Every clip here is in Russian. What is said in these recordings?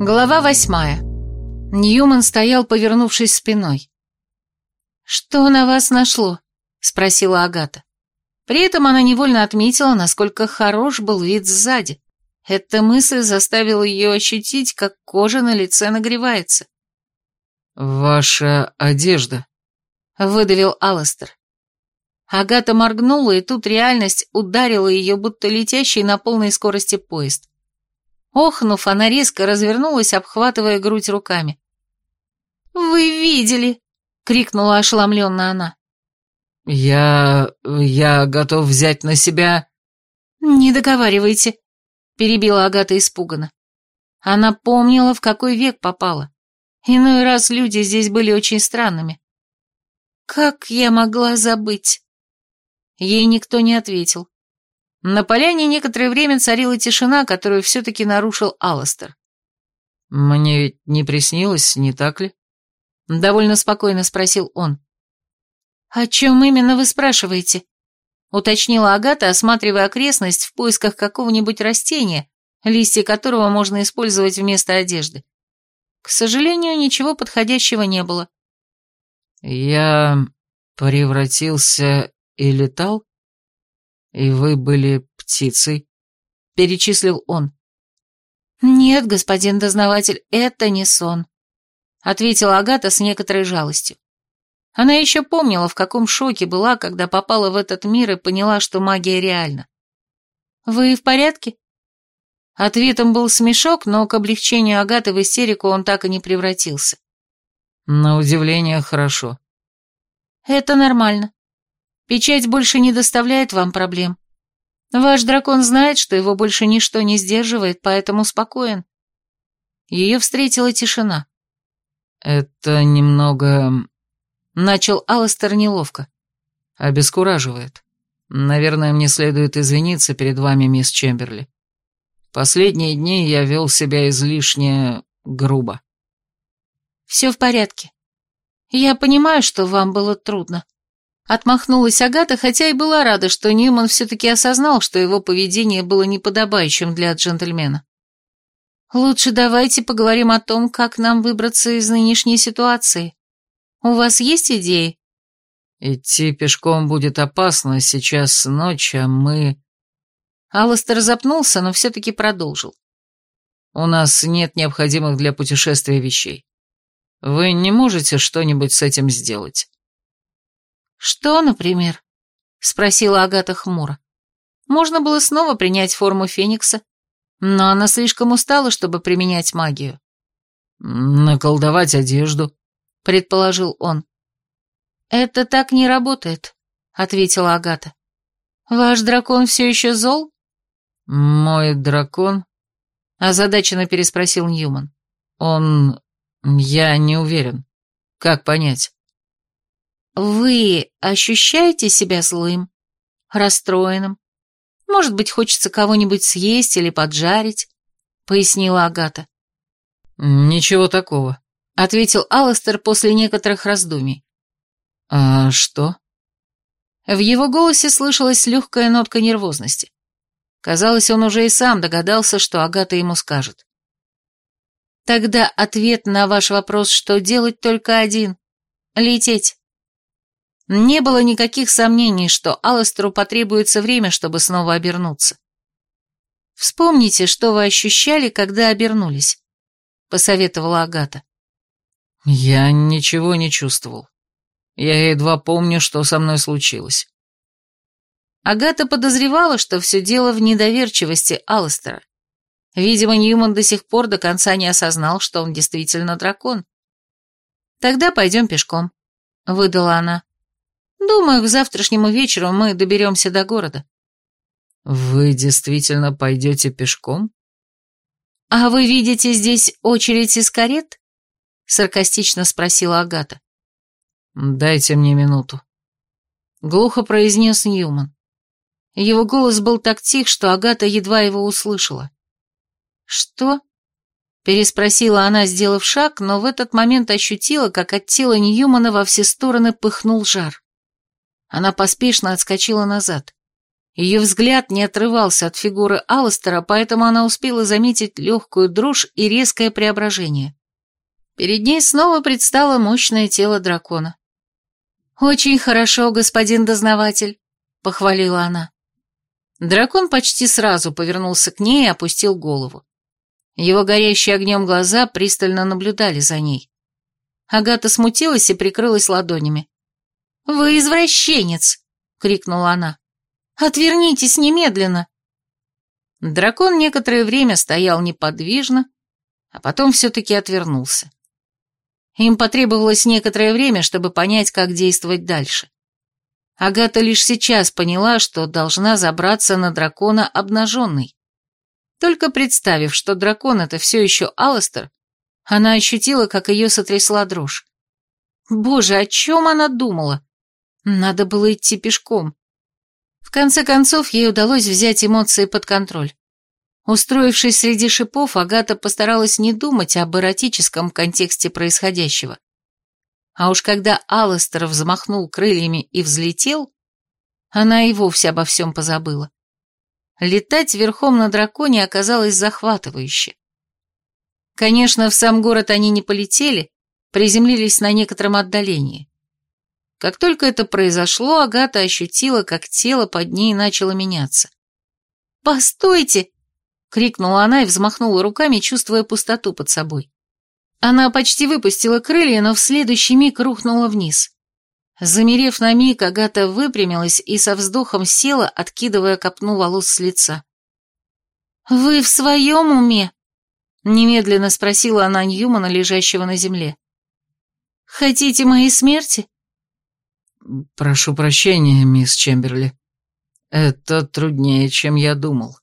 Глава восьмая. Ньюман стоял, повернувшись спиной. «Что на вас нашло?» — спросила Агата. При этом она невольно отметила, насколько хорош был вид сзади. Эта мысль заставила ее ощутить, как кожа на лице нагревается. «Ваша одежда», — выдавил Алластер. Агата моргнула, и тут реальность ударила ее, будто летящий на полной скорости поезд. Охнув, она резко развернулась, обхватывая грудь руками. «Вы видели!» — крикнула ошеломленно она. «Я... я готов взять на себя...» «Не договаривайте», — перебила Агата испуганно. Она помнила, в какой век попала. Иной раз люди здесь были очень странными. «Как я могла забыть?» Ей никто не ответил. На поляне некоторое время царила тишина, которую все-таки нарушил Алластер. «Мне ведь не приснилось, не так ли?» Довольно спокойно спросил он. «О чем именно вы спрашиваете?» Уточнила Агата, осматривая окрестность в поисках какого-нибудь растения, листья которого можно использовать вместо одежды. К сожалению, ничего подходящего не было. «Я превратился и летал? И вы были птицей?» — перечислил он. «Нет, господин дознаватель, это не сон», — ответила Агата с некоторой жалостью. Она еще помнила, в каком шоке была, когда попала в этот мир и поняла, что магия реальна. «Вы в порядке?» Ответом был смешок, но к облегчению Агаты в истерику он так и не превратился. «На удивление, хорошо». «Это нормально. Печать больше не доставляет вам проблем. Ваш дракон знает, что его больше ничто не сдерживает, поэтому спокоен. Ее встретила тишина. Это немного... Начал Алластер неловко. Обескураживает. Наверное, мне следует извиниться перед вами, мисс Чемберли. Последние дни я вел себя излишне грубо. Все в порядке. Я понимаю, что вам было трудно. Отмахнулась Агата, хотя и была рада, что Ньюман все-таки осознал, что его поведение было неподобающим для джентльмена. «Лучше давайте поговорим о том, как нам выбраться из нынешней ситуации. У вас есть идеи?» «Идти пешком будет опасно, сейчас ночь, а мы...» Алластер запнулся, но все-таки продолжил. «У нас нет необходимых для путешествия вещей. Вы не можете что-нибудь с этим сделать?» «Что, например?» — спросила Агата хмуро. Можно было снова принять форму Феникса, но она слишком устала, чтобы применять магию. «Наколдовать одежду», — предположил он. «Это так не работает», — ответила Агата. «Ваш дракон все еще зол?» «Мой дракон?» — озадаченно переспросил Ньюман. «Он... я не уверен. Как понять?» «Вы ощущаете себя злым, расстроенным? Может быть, хочется кого-нибудь съесть или поджарить?» — пояснила Агата. «Ничего такого», — ответил Алластер после некоторых раздумий. «А что?» В его голосе слышалась легкая нотка нервозности. Казалось, он уже и сам догадался, что Агата ему скажет. «Тогда ответ на ваш вопрос, что делать, только один — лететь. Не было никаких сомнений, что Алластеру потребуется время, чтобы снова обернуться. «Вспомните, что вы ощущали, когда обернулись», — посоветовала Агата. «Я ничего не чувствовал. Я едва помню, что со мной случилось». Агата подозревала, что все дело в недоверчивости Алластера. Видимо, Ньюман до сих пор до конца не осознал, что он действительно дракон. «Тогда пойдем пешком», — выдала она. Думаю, к завтрашнему вечеру мы доберемся до города. Вы действительно пойдете пешком? А вы видите здесь очередь из карет? Саркастично спросила Агата. Дайте мне минуту. Глухо произнес Ньюман. Его голос был так тих, что Агата едва его услышала. «Что?» — переспросила она, сделав шаг, но в этот момент ощутила, как от тела Ньюмана во все стороны пыхнул жар. Она поспешно отскочила назад. Ее взгляд не отрывался от фигуры Алластера, поэтому она успела заметить легкую дрожь и резкое преображение. Перед ней снова предстало мощное тело дракона. «Очень хорошо, господин дознаватель», — похвалила она. Дракон почти сразу повернулся к ней и опустил голову. Его горящие огнем глаза пристально наблюдали за ней. Агата смутилась и прикрылась ладонями. «Вы извращенец!» — крикнула она. «Отвернитесь немедленно!» Дракон некоторое время стоял неподвижно, а потом все-таки отвернулся. Им потребовалось некоторое время, чтобы понять, как действовать дальше. Агата лишь сейчас поняла, что должна забраться на дракона обнаженной. Только представив, что дракон — это все еще Алластер, она ощутила, как ее сотрясла дрожь. Боже, о чем она думала? Надо было идти пешком. В конце концов, ей удалось взять эмоции под контроль. Устроившись среди шипов, Агата постаралась не думать об эротическом контексте происходящего. А уж когда Алластер взмахнул крыльями и взлетел, она и вовсе обо всем позабыла. Летать верхом на драконе оказалось захватывающе. Конечно, в сам город они не полетели, приземлились на некотором отдалении. Как только это произошло, Агата ощутила, как тело под ней начало меняться. «Постойте!» — крикнула она и взмахнула руками, чувствуя пустоту под собой. Она почти выпустила крылья, но в следующий миг рухнула вниз. Замерев на миг, Агата выпрямилась и со вздохом села, откидывая копну волос с лица. «Вы в своем уме?» — немедленно спросила она Ньюмана, лежащего на земле. «Хотите моей смерти?» «Прошу прощения, мисс Чемберли. Это труднее, чем я думал».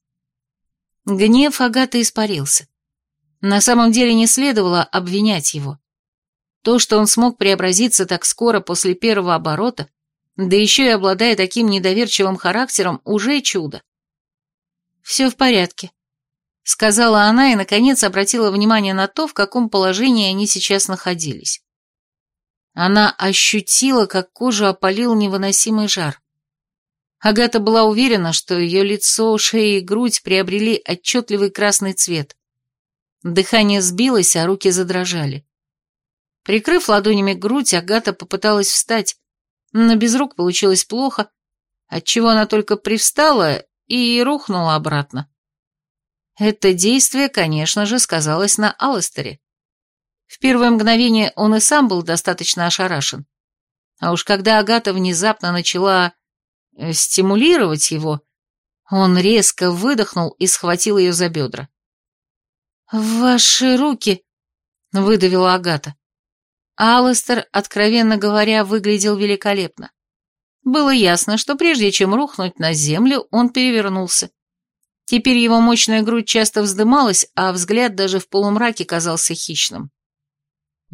Гнев Агаты испарился. На самом деле не следовало обвинять его. То, что он смог преобразиться так скоро после первого оборота, да еще и обладая таким недоверчивым характером, уже чудо. «Все в порядке», — сказала она и, наконец, обратила внимание на то, в каком положении они сейчас находились. Она ощутила, как кожу опалил невыносимый жар. Агата была уверена, что ее лицо, шея и грудь приобрели отчетливый красный цвет. Дыхание сбилось, а руки задрожали. Прикрыв ладонями грудь, Агата попыталась встать, но без рук получилось плохо, отчего она только привстала и рухнула обратно. Это действие, конечно же, сказалось на Алластере. В первое мгновение он и сам был достаточно ошарашен. А уж когда Агата внезапно начала э, стимулировать его, он резко выдохнул и схватил ее за бедра. «Ваши руки!» — выдавила Агата. Алластер, откровенно говоря, выглядел великолепно. Было ясно, что прежде чем рухнуть на землю, он перевернулся. Теперь его мощная грудь часто вздымалась, а взгляд даже в полумраке казался хищным.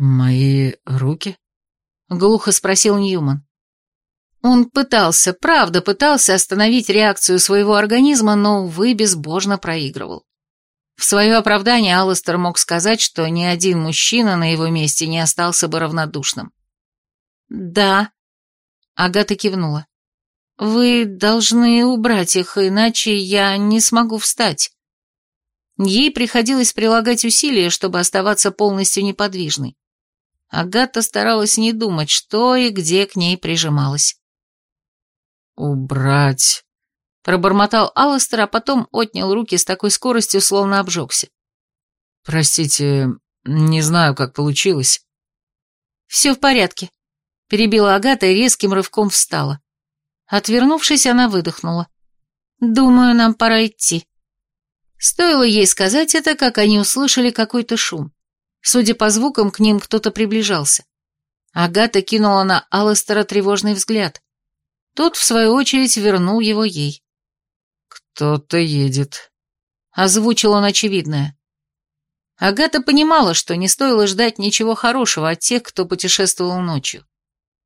«Мои руки?» — глухо спросил Ньюман. Он пытался, правда пытался остановить реакцию своего организма, но, увы, безбожно проигрывал. В свое оправдание Алластер мог сказать, что ни один мужчина на его месте не остался бы равнодушным. «Да», — Агата кивнула. «Вы должны убрать их, иначе я не смогу встать». Ей приходилось прилагать усилия, чтобы оставаться полностью неподвижной. Агата старалась не думать, что и где к ней прижималась. «Убрать Пробормотал Алластер, а потом отнял руки с такой скоростью, словно обжегся. «Простите, не знаю, как получилось». «Все в порядке», — перебила Агата и резким рывком встала. Отвернувшись, она выдохнула. «Думаю, нам пора идти». Стоило ей сказать это, как они услышали какой-то шум. Судя по звукам, к ним кто-то приближался. Агата кинула на Алластера тревожный взгляд. Тот, в свою очередь, вернул его ей. «Кто-то едет», — озвучил он очевидное. Агата понимала, что не стоило ждать ничего хорошего от тех, кто путешествовал ночью.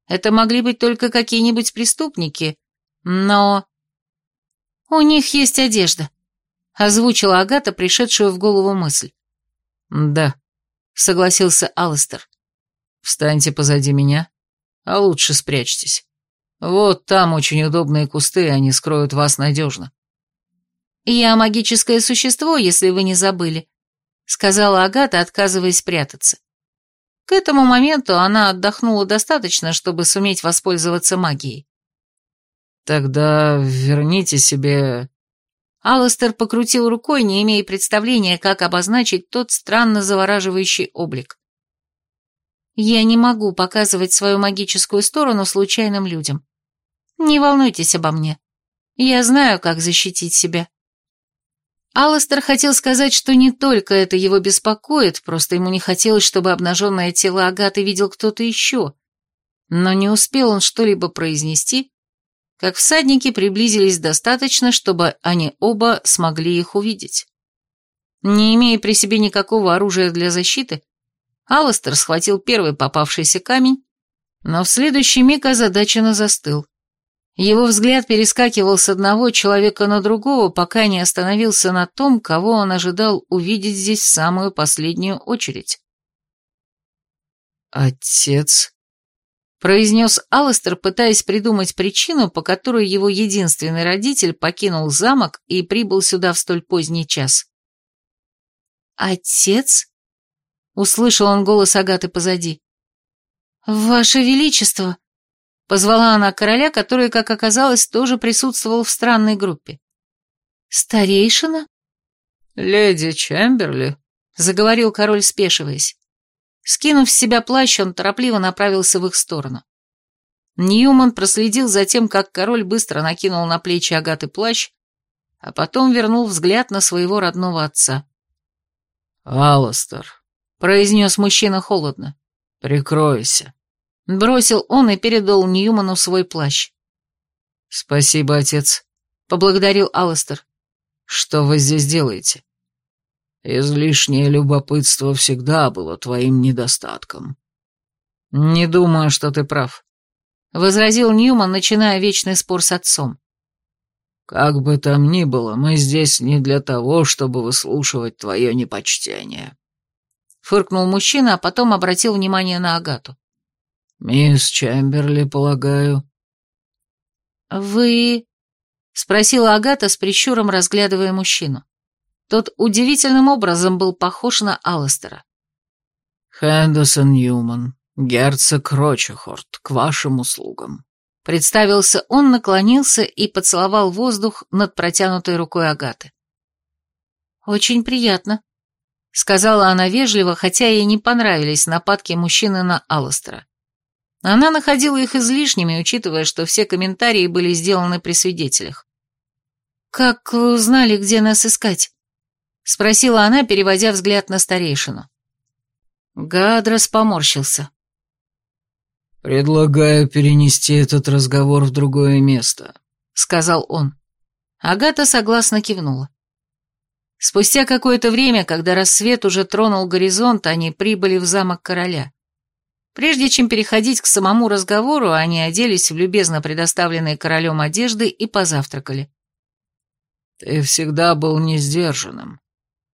Это могли быть только какие-нибудь преступники, но... «У них есть одежда», — озвучила Агата пришедшую в голову мысль. «Да», — согласился Алластер. «Встаньте позади меня, а лучше спрячьтесь. Вот там очень удобные кусты, они скроют вас надежно. «Я магическое существо, если вы не забыли», — сказала Агата, отказываясь прятаться. К этому моменту она отдохнула достаточно, чтобы суметь воспользоваться магией. «Тогда верните себе...» Алластер покрутил рукой, не имея представления, как обозначить тот странно завораживающий облик. «Я не могу показывать свою магическую сторону случайным людям. Не волнуйтесь обо мне. Я знаю, как защитить себя». Алластер хотел сказать, что не только это его беспокоит, просто ему не хотелось, чтобы обнаженное тело Агаты видел кто-то еще. Но не успел он что-либо произнести, как всадники приблизились достаточно, чтобы они оба смогли их увидеть. Не имея при себе никакого оружия для защиты, Алластер схватил первый попавшийся камень, но в следующий миг озадаченно застыл. Его взгляд перескакивал с одного человека на другого, пока не остановился на том, кого он ожидал увидеть здесь в самую последнюю очередь. «Отец?» — произнес Алластер, пытаясь придумать причину, по которой его единственный родитель покинул замок и прибыл сюда в столь поздний час. «Отец?» — услышал он голос Агаты позади. «Ваше Величество!» Позвала она короля, который, как оказалось, тоже присутствовал в странной группе. «Старейшина?» «Леди Чемберли», — заговорил король, спешиваясь. Скинув с себя плащ, он торопливо направился в их сторону. Ньюман проследил за тем, как король быстро накинул на плечи Агаты плащ, а потом вернул взгляд на своего родного отца. «Алластер», — произнес мужчина холодно, — «прикройся». Бросил он и передал Ньюману свой плащ. «Спасибо, отец», — поблагодарил Алластер. «Что вы здесь делаете?» «Излишнее любопытство всегда было твоим недостатком». «Не думаю, что ты прав», — возразил Ньюман, начиная вечный спор с отцом. «Как бы там ни было, мы здесь не для того, чтобы выслушивать твое непочтение», — фыркнул мужчина, а потом обратил внимание на Агату. «Мисс Чемберли, полагаю». «Вы...» — спросила Агата с прищуром, разглядывая мужчину. Тот удивительным образом был похож на Алластера. «Хэндерсон Ньюман, герцог Рочехорт, к вашим услугам». Представился он, наклонился и поцеловал воздух над протянутой рукой Агаты. «Очень приятно», — сказала она вежливо, хотя ей не понравились нападки мужчины на Алластера. Она находила их излишними, учитывая, что все комментарии были сделаны при свидетелях. «Как вы узнали, где нас искать?» — спросила она, переводя взгляд на старейшину. Гадрос поморщился. «Предлагаю перенести этот разговор в другое место», — сказал он. Агата согласно кивнула. Спустя какое-то время, когда рассвет уже тронул горизонт, они прибыли в замок короля. Прежде чем переходить к самому разговору, они оделись в любезно предоставленные королем одежды и позавтракали. «Ты всегда был несдержанным», —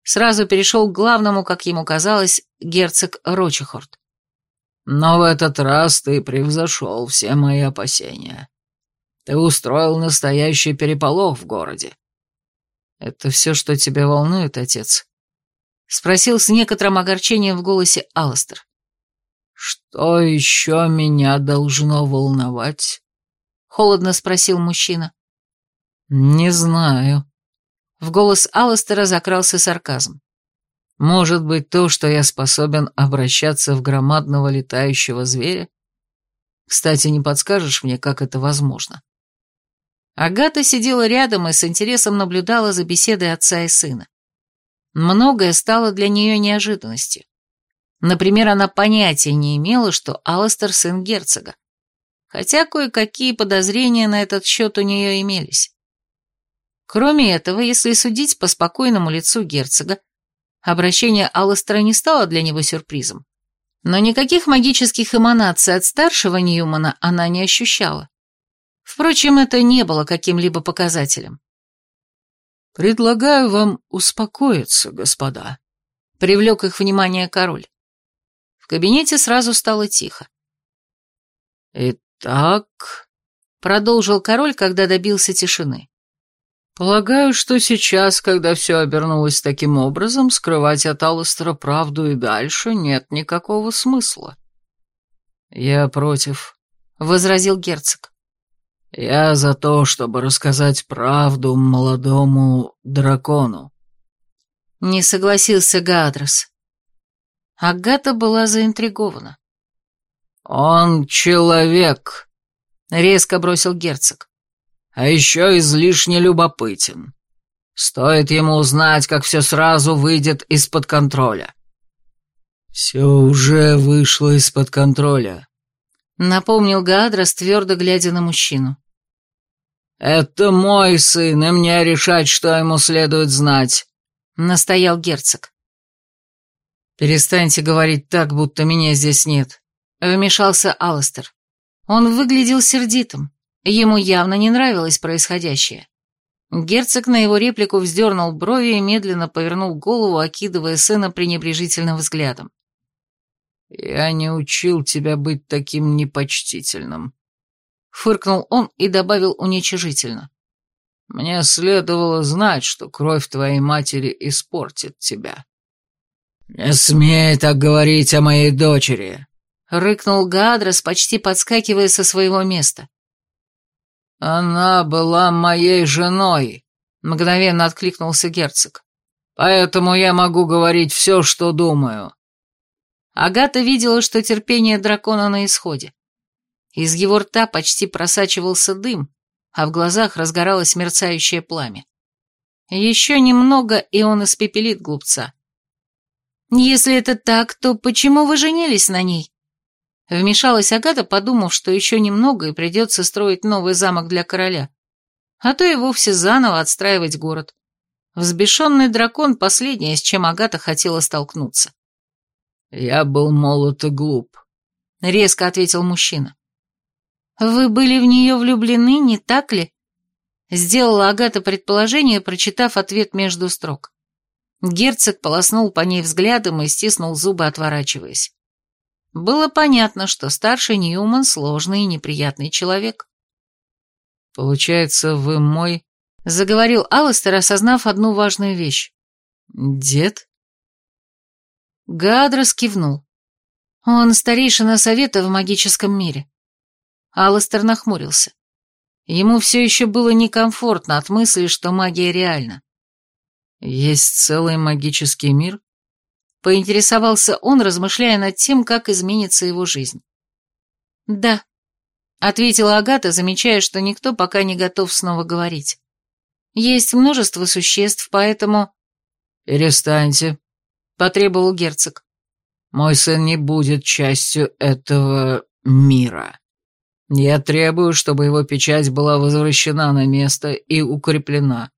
сразу перешел к главному, как ему казалось, герцог Рочехорд. «Но в этот раз ты превзошел все мои опасения. Ты устроил настоящий переполох в городе». «Это все, что тебя волнует, отец?» — спросил с некоторым огорчением в голосе Алластер. «Что еще меня должно волновать?» — холодно спросил мужчина. «Не знаю». В голос Алластера закрался сарказм. «Может быть, то, что я способен обращаться в громадного летающего зверя? Кстати, не подскажешь мне, как это возможно?» Агата сидела рядом и с интересом наблюдала за беседой отца и сына. Многое стало для нее неожиданностью. Например, она понятия не имела, что Алластер сын герцога, хотя кое-какие подозрения на этот счет у нее имелись. Кроме этого, если судить по спокойному лицу герцога, обращение Алластера не стало для него сюрпризом. Но никаких магических эманаций от старшего Ньюмана она не ощущала. Впрочем, это не было каким-либо показателем. «Предлагаю вам успокоиться, господа», — привлек их внимание король кабинете сразу стало тихо. «Итак...» продолжил король, когда добился тишины. Полагаю, что сейчас, когда все обернулось таким образом, скрывать от Алластера правду и дальше нет никакого смысла. Я против, — возразил герцог. Я за то, чтобы рассказать правду молодому дракону. Не согласился Гадрос. Агата была заинтригована. «Он человек», — резко бросил герцог а еще излишне любопытен. Стоит ему узнать, как все сразу выйдет из-под контроля. «Все уже вышло из-под контроля», — напомнил Гаадрос, твердо глядя на мужчину. «Это мой сын, и мне решать, что ему следует знать», — настоял герцог. «Перестаньте говорить так, будто меня здесь нет», — вмешался Алластер. Он выглядел сердитым. Ему явно не нравилось происходящее. Герцог на его реплику вздернул брови и медленно повернул голову, окидывая сына пренебрежительным взглядом. «Я не учил тебя быть таким непочтительным», — фыркнул он и добавил уничижительно. «Мне следовало знать, что кровь твоей матери испортит тебя». «Не смей так говорить о моей дочери», — рыкнул Гадрос, почти подскакивая со своего места. «Она была моей женой», — мгновенно откликнулся герцог. «Поэтому я могу говорить все, что думаю». Агата видела, что терпение дракона на исходе. Из его рта почти просачивался дым, а в глазах разгоралось мерцающее пламя. Еще немного, и он испепелит глупца. «Если это так, то почему вы женились на ней?» Вмешалась Агата, подумав, что еще немного и придется строить новый замок для короля. А то и вовсе заново отстраивать город. Взбешенный дракон — последнее, с чем Агата хотела столкнуться. «Я был молод и глуп», — резко ответил мужчина. «Вы были в нее влюблены, не так ли?» Сделала Агата предположение, прочитав ответ между строк. Герцог полоснул по ней взглядом и стиснул зубы, отворачиваясь. Было понятно, что старший Ньюман сложный и неприятный человек. «Получается, вы мой...» — заговорил Алластер, осознав одну важную вещь. «Дед?» Гадрос кивнул. Он старейшина совета в магическом мире. Алластер нахмурился. Ему все еще было некомфортно от мысли, что магия реальна. «Есть целый магический мир?» Поинтересовался он, размышляя над тем, как изменится его жизнь. «Да», — ответила Агата, замечая, что никто пока не готов снова говорить. «Есть множество существ, поэтому...» «Перестаньте», — потребовал герцог. «Мой сын не будет частью этого мира. Я требую, чтобы его печать была возвращена на место и укреплена,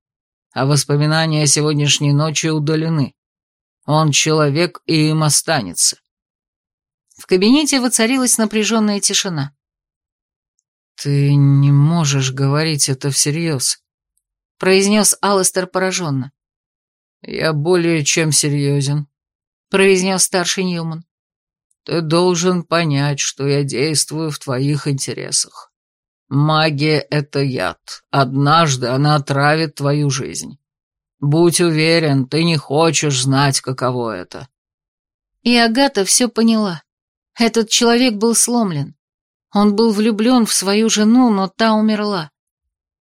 а воспоминания о сегодняшней ночи удалены. Он человек и им останется. В кабинете воцарилась напряженная тишина. «Ты не можешь говорить это всерьез», — произнес Алластер пораженно. «Я более чем серьезен», — произнес старший Ньюман. «Ты должен понять, что я действую в твоих интересах. Магия — это яд. Однажды она отравит твою жизнь. Будь уверен, ты не хочешь знать, каково это. И Агата все поняла. Этот человек был сломлен. Он был влюблен в свою жену, но та умерла.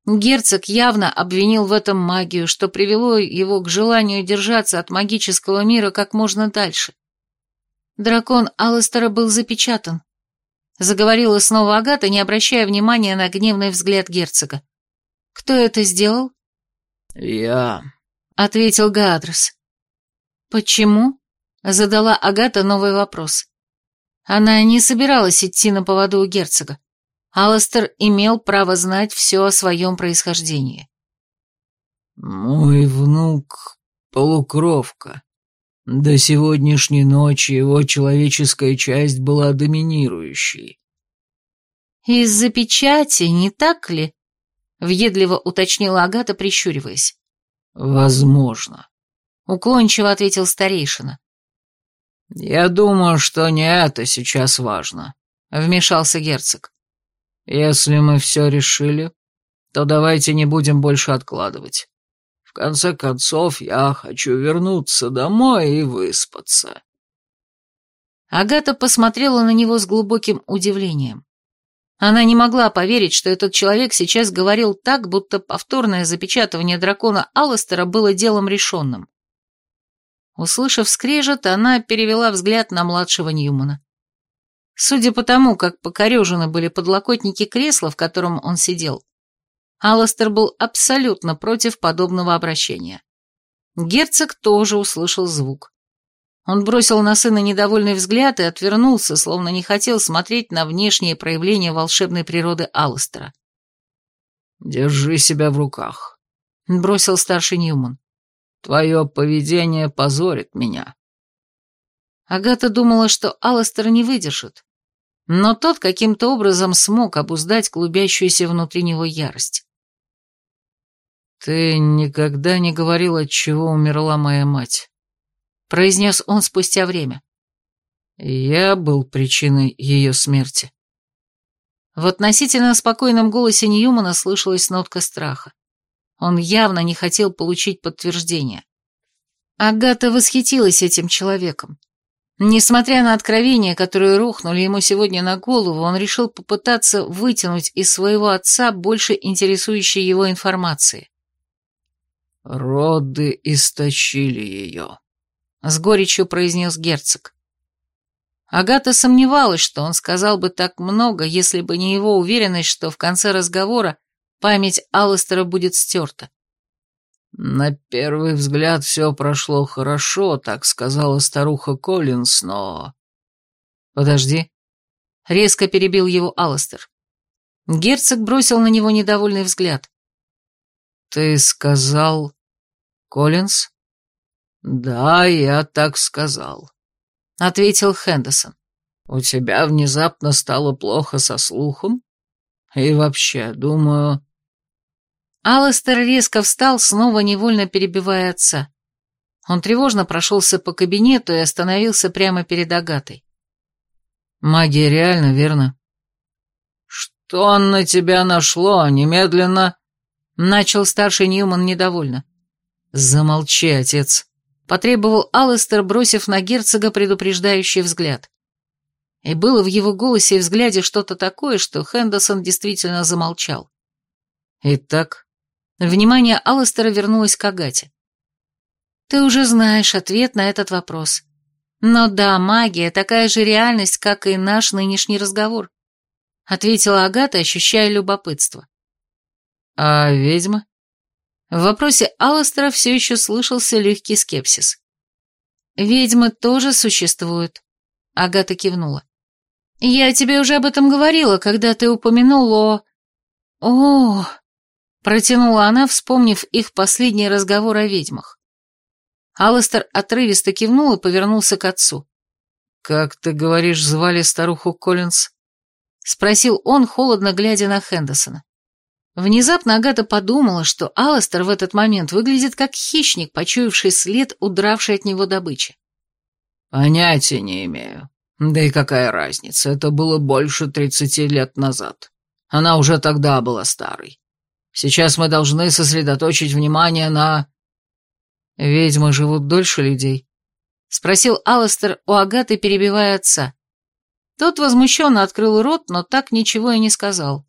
Герцог явно обвинил в этом магию, что привело его к желанию держаться от магического мира как можно дальше. Дракон Алластера был запечатан. Заговорила снова Агата, не обращая внимания на гневный взгляд герцога. «Кто это сделал?» «Я», — ответил Гаадрос. «Почему?» — задала Агата новый вопрос. Она не собиралась идти на поводу у герцога. Алластер имел право знать все о своем происхождении. «Мой внук — полукровка. До сегодняшней ночи его человеческая часть была доминирующей». «Из-за печати, не так ли?» — въедливо уточнила Агата, прищуриваясь. «Возможно», — уклончиво ответил старейшина. «Я думаю, что не это сейчас важно», — вмешался герцог. Если мы все решили, то давайте не будем больше откладывать. В конце концов, я хочу вернуться домой и выспаться. Агата посмотрела на него с глубоким удивлением. Она не могла поверить, что этот человек сейчас говорил так, будто повторное запечатывание дракона Алластера было делом решенным. Услышав скрежет, она перевела взгляд на младшего Ньюмана. Судя по тому, как покорежены были подлокотники кресла, в котором он сидел, Алластер был абсолютно против подобного обращения. Герцог тоже услышал звук. Он бросил на сына недовольный взгляд и отвернулся, словно не хотел смотреть на внешние проявления волшебной природы Алластера. «Держи себя в руках», — бросил старший Ньюман. «Твое поведение позорит меня». Агата думала, что Алластер не выдержит, но тот каким-то образом смог обуздать клубящуюся внутри него ярость. «Ты никогда не говорил, от чего умерла моя мать», — произнес он спустя время. «Я был причиной ее смерти». В относительно спокойном голосе Ньюмана слышалась нотка страха. Он явно не хотел получить подтверждение. Агата восхитилась этим человеком. Несмотря на откровения, которые рухнули ему сегодня на голову, он решил попытаться вытянуть из своего отца больше интересующей его информации. «Роды истощили ее», — с горечью произнес герцог. Агата сомневалась, что он сказал бы так много, если бы не его уверенность, что в конце разговора память Алластера будет стерта. «На первый взгляд все прошло хорошо», — так сказала старуха Коллинс, но...» «Подожди», — резко перебил его Алластер. Герцог бросил на него недовольный взгляд. «Ты сказал... Коллинс?» «Да, я так сказал», — ответил Хендерсон. «У тебя внезапно стало плохо со слухом? И вообще, думаю, Алластер резко встал, снова невольно перебивая отца. Он тревожно прошелся по кабинету и остановился прямо перед Агатой. «Магия реально, верно?» «Что на тебя нашло? Немедленно...» Начал старший Ньюман недовольно. «Замолчи, отец», — потребовал Алластер, бросив на герцога предупреждающий взгляд. И было в его голосе и взгляде что-то такое, что Хендерсон действительно замолчал. «Итак, Внимание Алластера вернулось к Агате. «Ты уже знаешь ответ на этот вопрос. Но да, магия — такая же реальность, как и наш нынешний разговор», — ответила Агата, ощущая любопытство. «А ведьма?» В вопросе Алластера все еще слышался легкий скепсис. «Ведьмы тоже существуют», — Агата кивнула. «Я тебе уже об этом говорила, когда ты упомянул о...» «О...» Протянула она, вспомнив их последний разговор о ведьмах. Алластер отрывисто кивнул и повернулся к отцу. «Как ты говоришь, звали старуху Коллинз?» Спросил он, холодно глядя на Хендерсона. Внезапно Агата подумала, что Алластер в этот момент выглядит как хищник, почуявший след, удравший от него добычи. «Понятия не имею. Да и какая разница, это было больше тридцати лет назад. Она уже тогда была старой. Сейчас мы должны сосредоточить внимание на...» «Ведьмы живут дольше людей?» — спросил Алластер у Агаты, перебивая отца. Тот возмущенно открыл рот, но так ничего и не сказал.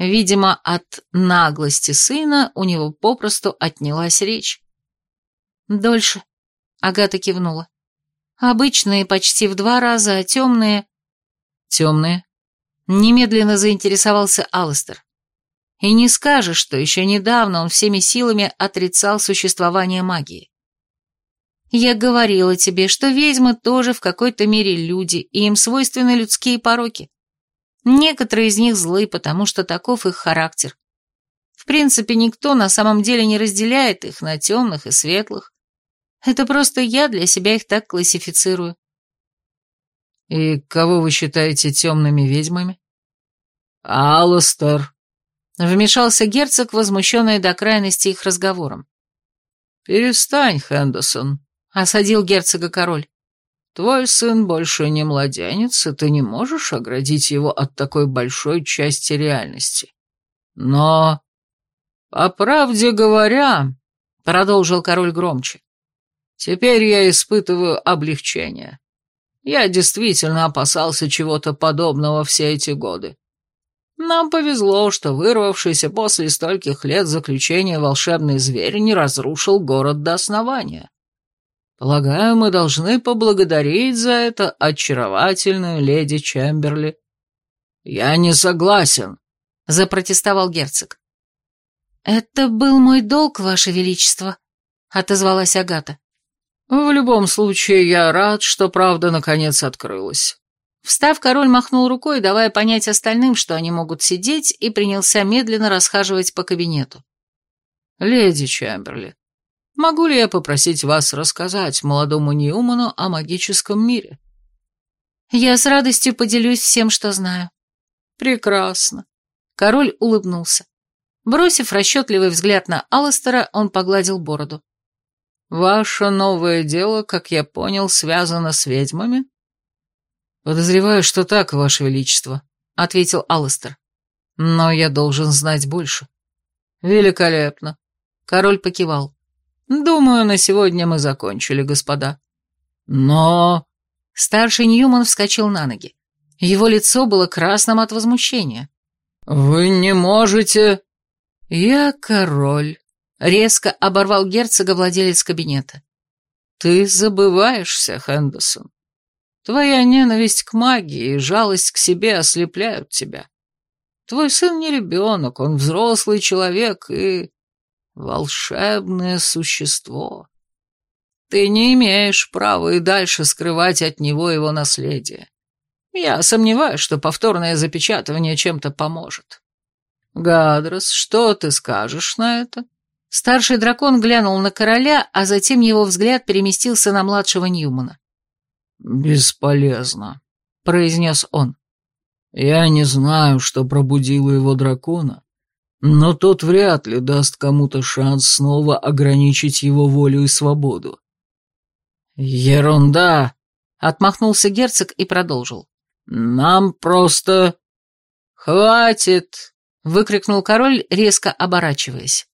Видимо, от наглости сына у него попросту отнялась речь. «Дольше», — Агата кивнула. «Обычные почти в два раза, а темные...» «Темные?» — немедленно заинтересовался Алластер. И не скажешь, что еще недавно он всеми силами отрицал существование магии. Я говорила тебе, что ведьмы тоже в какой-то мере люди, и им свойственны людские пороки. Некоторые из них злы, потому что таков их характер. В принципе, никто на самом деле не разделяет их на темных и светлых. Это просто я для себя их так классифицирую. И кого вы считаете темными ведьмами? Алластер, Вмешался герцог, возмущенный до крайности их разговором. «Перестань, Хендерсон», — осадил герцога король. Твой сын больше не младенец, и ты не можешь оградить его от такой большой части реальности. Но, по правде говоря, — продолжил король громче, — теперь я испытываю облегчение. Я действительно опасался чего-то подобного все эти годы. Нам повезло, что вырвавшийся после стольких лет заключения волшебный зверь не разрушил город до основания. Полагаю, мы должны поблагодарить за это очаровательную леди Чемберли. Я не согласен, запротестовал герцог. Это был мой долг, ваше величество, отозвалась Агата. В любом случае, я рад, что правда наконец открылась. Встав, король махнул рукой, давая понять остальным, что они могут сидеть, и принялся медленно расхаживать по кабинету. «Леди Чемберли, Могу ли я попросить вас рассказать молодому Ньюману о магическом мире?» «Я с радостью поделюсь всем, что знаю». «Прекрасно». Король улыбнулся. Бросив расчетливый взгляд на Алластера, он погладил бороду. «Ваше новое дело, как я понял, связано с ведьмами?» «Подозреваю, что так, Ваше Величество», — ответил Алластер. «Но я должен знать больше». «Великолепно». Король покивал. Думаю, на сегодня мы закончили, господа. Но... Старший Ньюман вскочил на ноги. Его лицо было красным от возмущения. «Вы не можете...» «Я король», — резко оборвал герцога владелец кабинета. «Ты забываешься, Хэндерсон. Твоя ненависть к магии и жалость к себе ослепляют тебя. Твой сын не ребенок, он взрослый человек и волшебное существо. Ты не имеешь права и дальше скрывать от него его наследие. Я сомневаюсь, что повторное запечатывание чем-то поможет. Гадрос, что ты скажешь на это? Старший дракон глянул на короля, а затем его взгляд переместился на младшего Ньюмана. «Бесполезно», — произнес он. «Я не знаю, что пробудило его дракона, но тот вряд ли даст кому-то шанс снова ограничить его волю и свободу. «Ерунда!» — отмахнулся герцог и продолжил. «Нам просто...» «Хватит!» — выкрикнул король, резко оборачиваясь.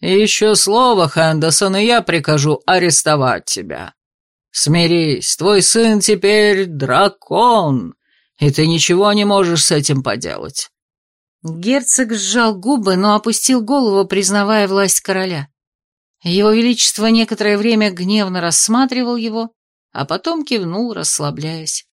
«Еще слово, Хэндерсон, и я прикажу арестовать тебя. Смирись, твой сын теперь дракон, и ты ничего не можешь с этим поделать. Герцог сжал губы, но опустил голову, признавая власть короля. Его Величество некоторое время гневно рассматривал его, а потом кивнул, расслабляясь.